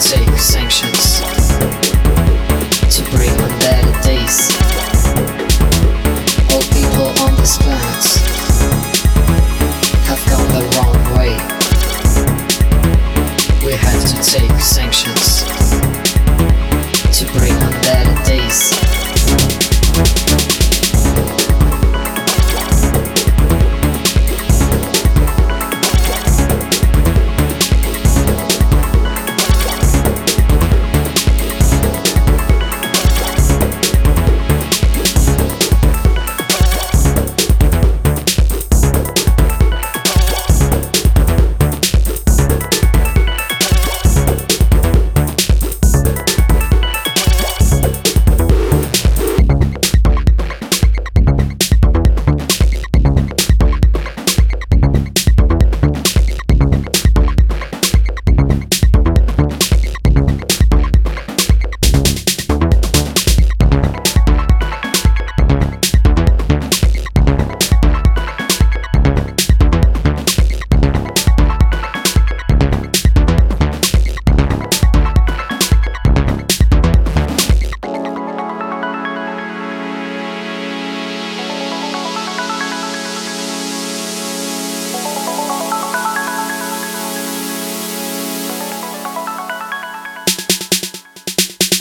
take sanctions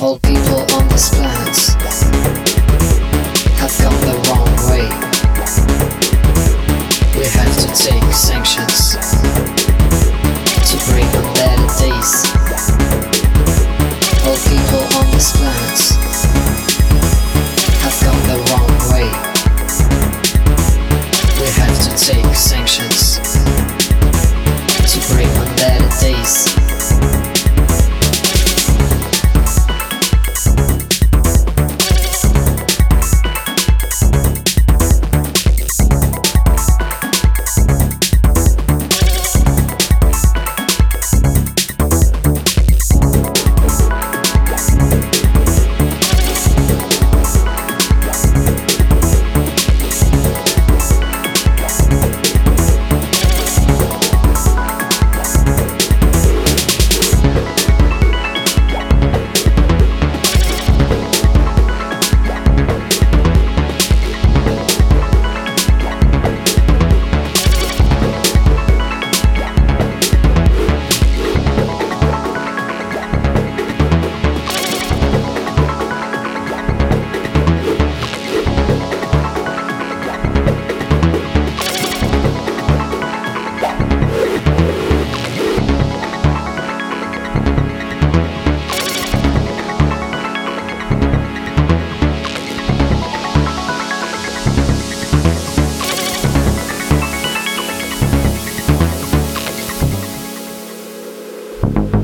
All people on this planet have gone the wrong way. We have to take sanctions Bye.